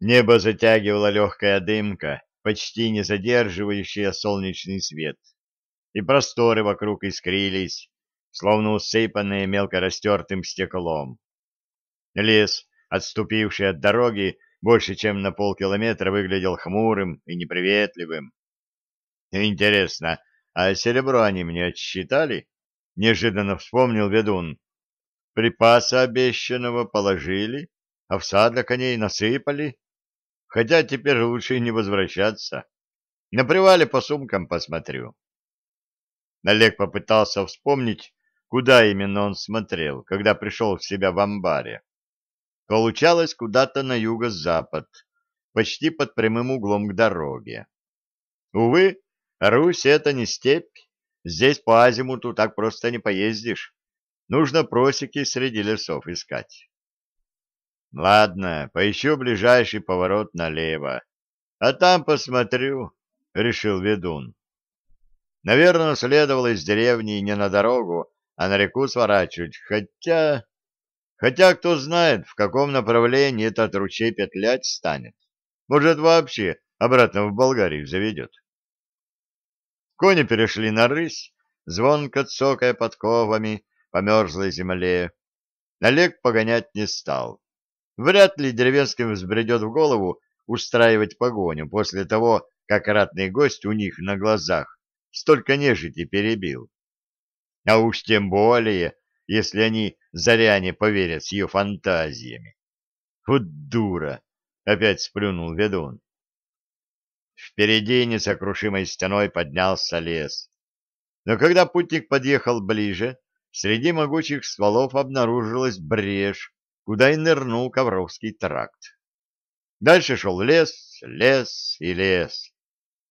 Небо затягивала легкая дымка, почти не задерживающая солнечный свет, и просторы вокруг искрились, словно усыпанные мелко растертым стеклом. Лес, отступивший от дороги больше, чем на полкилометра, выглядел хмурым и неприветливым. Интересно, а серебро они мне отсчитали? Неожиданно вспомнил ведун. Припасы обещанного положили, овса для коней насыпали. Хотя теперь лучше не возвращаться. На привале по сумкам посмотрю. Олег попытался вспомнить, куда именно он смотрел, когда пришел в себя в амбаре. Получалось куда-то на юго-запад, почти под прямым углом к дороге. Увы, Русь — это не степь, Здесь по азимуту так просто не поездишь. Нужно просеки среди лесов искать. Ладно, поищу ближайший поворот налево. А там посмотрю, — решил ведун. Наверное, следовало из деревни не на дорогу, а на реку сворачивать, хотя... Хотя кто знает, в каком направлении этот ручей петлять станет. Может, вообще обратно в Болгарию заведет. Кони перешли на рысь, звонко цокая подковами по мерзлой земле. Олег погонять не стал. Вряд ли деревенским взбредет в голову устраивать погоню после того, как ратный гость у них на глазах столько нежити перебил. А уж тем более, если они заря не поверят с ее фантазиями. Вот дура! — опять сплюнул ведун. Впереди несокрушимой стеной поднялся лес. Но когда путник подъехал ближе, среди могучих стволов обнаружилась брешь, куда и нырнул Ковровский тракт. Дальше шел лес, лес и лес.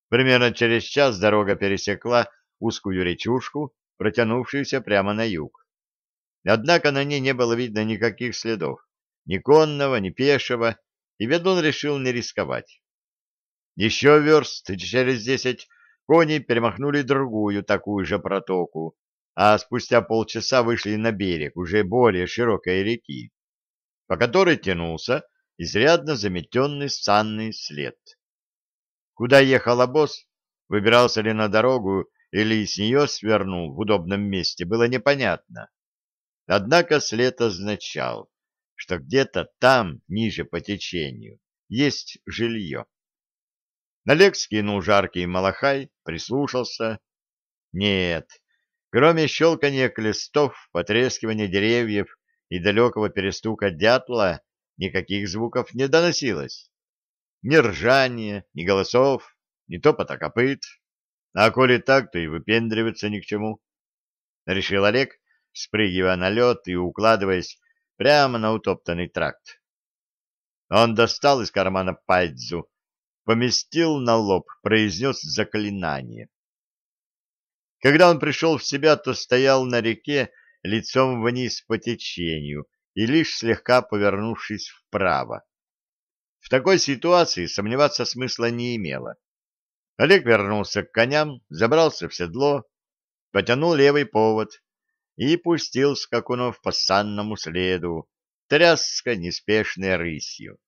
Примерно через час дорога пересекла узкую речушку, протянувшуюся прямо на юг. Однако на ней не было видно никаких следов, ни конного, ни пешего, и ведун решил не рисковать. Еще верст через десять кони перемахнули другую такую же протоку, а спустя полчаса вышли на берег уже более широкой реки, по которой тянулся изрядно заметенный санный след. Куда ехал обоз, выбирался ли на дорогу или с нее свернул в удобном месте, было непонятно. Однако след означал, что где-то там, ниже по течению, есть жилье. Олег скинул жаркий малахай, прислушался. Нет, кроме щелканья клестов, потрескивания деревьев и далекого перестука дятла, никаких звуков не доносилось. Ни ржания, ни голосов, ни топота копыт. А коли так, то и выпендриваться ни к чему. Решил Олег, спрыгивая на лед и укладываясь прямо на утоптанный тракт. Он достал из кармана пайдзу, поместил на лоб, произнес заклинание. Когда он пришел в себя, то стоял на реке лицом вниз по течению и лишь слегка повернувшись вправо. В такой ситуации сомневаться смысла не имело. Олег вернулся к коням, забрался в седло, потянул левый повод и пустил скакунов по санному следу, тряска неспешной рысью.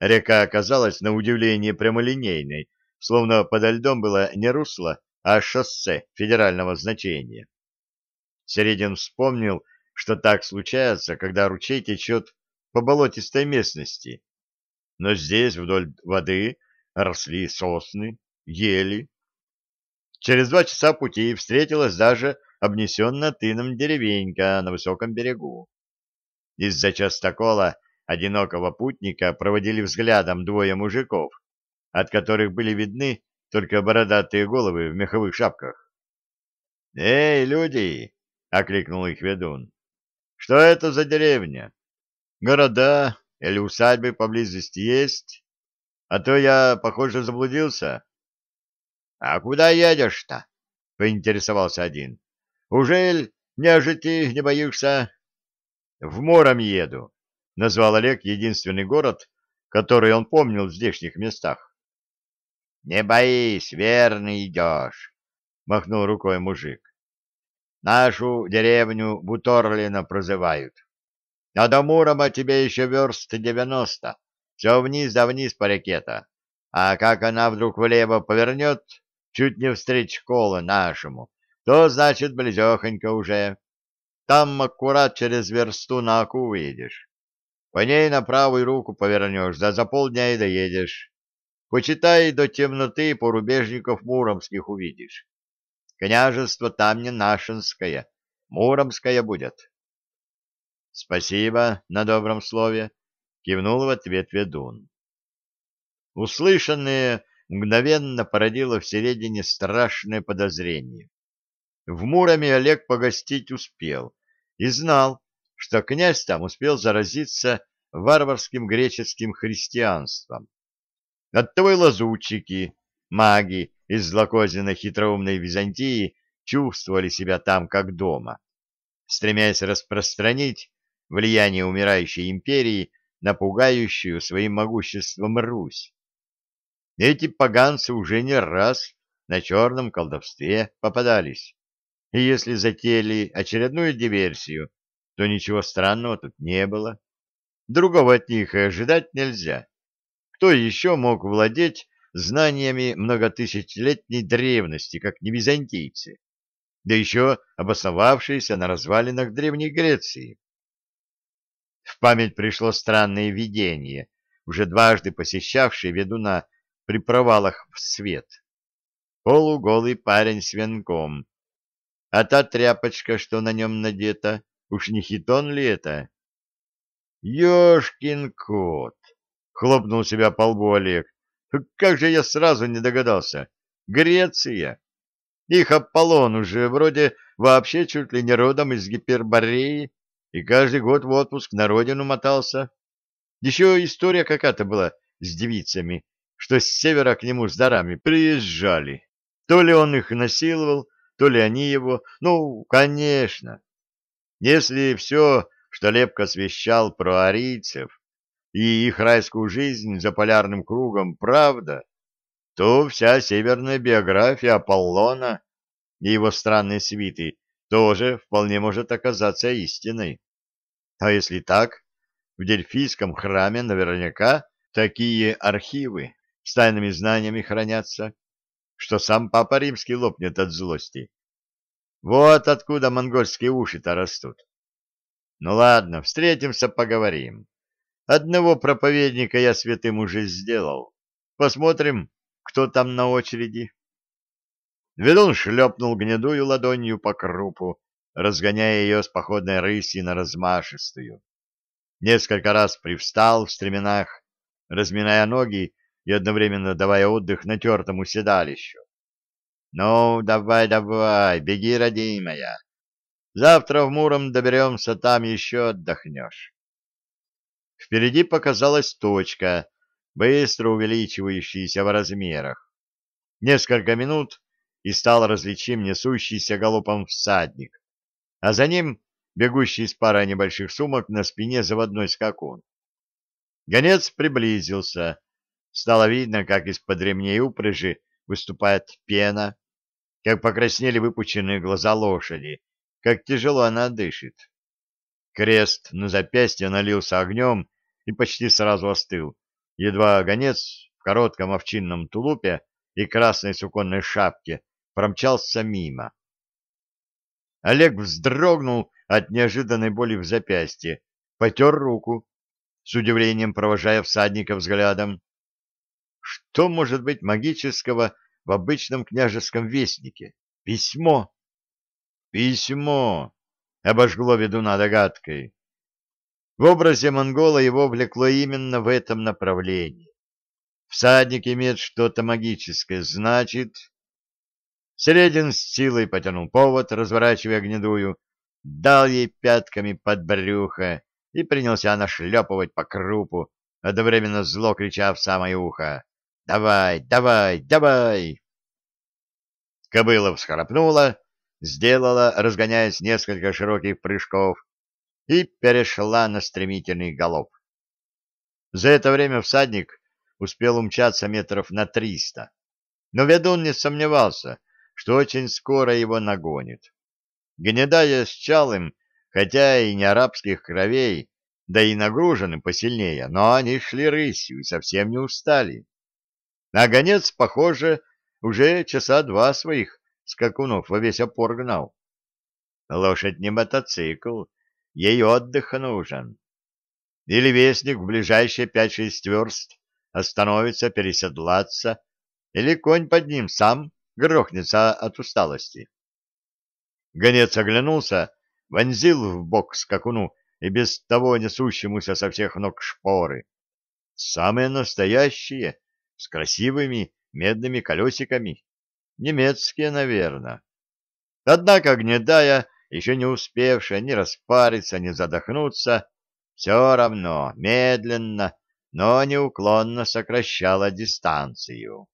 Река оказалась на удивление прямолинейной, словно подо льдом было не русло, а шоссе федерального значения. Середин вспомнил, что так случается, когда ручей течет по болотистой местности. Но здесь вдоль воды росли сосны, ели. Через два часа пути встретилась даже обнесенная тыном деревенька на высоком берегу. Из-за частокола одинокого путника проводили взглядом двое мужиков, от которых были видны только бородатые головы в меховых шапках. «Эй, люди!» — окликнул их ведун. «Что это за деревня? Города или усадьбы поблизости есть? А то я, похоже, заблудился». «А куда едешь-то?» — поинтересовался один. «Ужель нежити не боишься?» «В мором еду назвал Олег единственный город, который он помнил в здешних местах. — Не боись, верно идешь, — махнул рукой мужик. — Нашу деревню Буторлина прозывают. А до Мурома тебе еще верст девяносто. все вниз да вниз по реке-то. А как она вдруг влево повернет, чуть не встреч школы нашему, то, значит, близехонько уже. Там аккурат через версту на Аку выйдешь. По ней на правую руку повернешь, да за полдня и доедешь. Почитай, до темноты порубежников муромских увидишь. Княжество там не нашинское, муромское будет. — Спасибо на добром слове, — кивнул в ответ ведун. Услышанное мгновенно породило в середине страшное подозрение. В Муроме Олег погостить успел и знал, что князь там успел заразиться варварским греческим христианством. Оттого и лазутчики, маги из злокозненной хитроумной Византии чувствовали себя там как дома, стремясь распространить влияние умирающей империи на пугающую своим могуществом Русь. Эти поганцы уже не раз на черном колдовстве попадались, и если затеяли очередную диверсию, то ничего странного тут не было. Другого от них и ожидать нельзя. Кто еще мог владеть знаниями многотысячелетней древности, как не византийцы, да еще обосновавшиеся на развалинах Древней Греции? В память пришло странное видение, уже дважды посещавшее ведуна при провалах в свет. Полуголый парень с венком. А та тряпочка, что на нем надета, уж не хитон ли это? Ёшкин кот! Хлопнул себя по лбу Олег. Как же я сразу не догадался. Греция! Их Аполлон уже вроде вообще чуть ли не родом из Гипербореи и каждый год в отпуск на родину мотался. Еще история какая-то была с девицами, что с севера к нему с дарами приезжали. То ли он их насиловал, то ли они его. Ну, конечно. Если все, что Лепко освещал про арийцев и их райскую жизнь за полярным кругом, правда, то вся северная биография Аполлона и его странные свиты тоже вполне может оказаться истиной. А если так, в Дельфийском храме наверняка такие архивы с тайными знаниями хранятся, что сам Папа Римский лопнет от злости. Вот откуда монгольские уши-то растут. Ну ладно, встретимся, поговорим. Одного проповедника я святым уже сделал. Посмотрим, кто там на очереди. Ведун шлепнул гнедую ладонью по крупу, разгоняя ее с походной рыси на размашистую. Несколько раз привстал в стременах, разминая ноги и одновременно давая отдых натертому седалищу. — Ну, давай, давай, беги, родимая. Завтра в Муром доберемся, там еще отдохнешь. Впереди показалась точка, быстро увеличивающаяся в размерах. Несколько минут, и стал различим несущийся галопом всадник, а за ним бегущий с парой небольших сумок на спине заводной скакун. Гонец приблизился. Стало видно, как из-под ремней упряжи выступает пена, как покраснели выпученные глаза лошади, как тяжело она дышит. Крест на запястье налился огнем и почти сразу остыл. Едва гонец в коротком овчинном тулупе и красной суконной шапке промчался мимо. Олег вздрогнул от неожиданной боли в запястье, потер руку, с удивлением провожая всадника взглядом. Что может быть магического в обычном княжеском вестнике? Письмо! Письмо! Обожгло ведуна догадкой. В образе монгола его влекло именно в этом направлении. Всадник имеет что-то магическое, значит... Середин с силой потянул повод, разворачивая гнедую, дал ей пятками под брюхо и принялся нашлепывать по крупу, одновременно зло крича в самое ухо. «Давай, давай, давай!» Кобыла всхрапнула, сделала, разгоняясь несколько широких прыжков, и перешла на стремительный галоп. За это время всадник успел умчаться метров на триста, но ведун не сомневался, что очень скоро его нагонит. Гнедая с чалым, хотя и не арабских кровей, да и нагружены посильнее, но они шли рысью и совсем не устали. А гонец, похоже, уже часа два своих скакунов во весь опор гнал. Лошадь не мотоцикл, ей отдых нужен. Или вестник в ближайшие пять-шесть верст остановится переседлаться, или конь под ним сам грохнется от усталости. Гонец оглянулся, вонзил в бок скакуну и без того несущемуся со всех ног шпоры. Самые настоящие, с красивыми медными колесиками. Немецкие, наверное. Однако гнедая, еще не успевшая ни распариться, ни задохнуться, все равно медленно, но неуклонно сокращала дистанцию.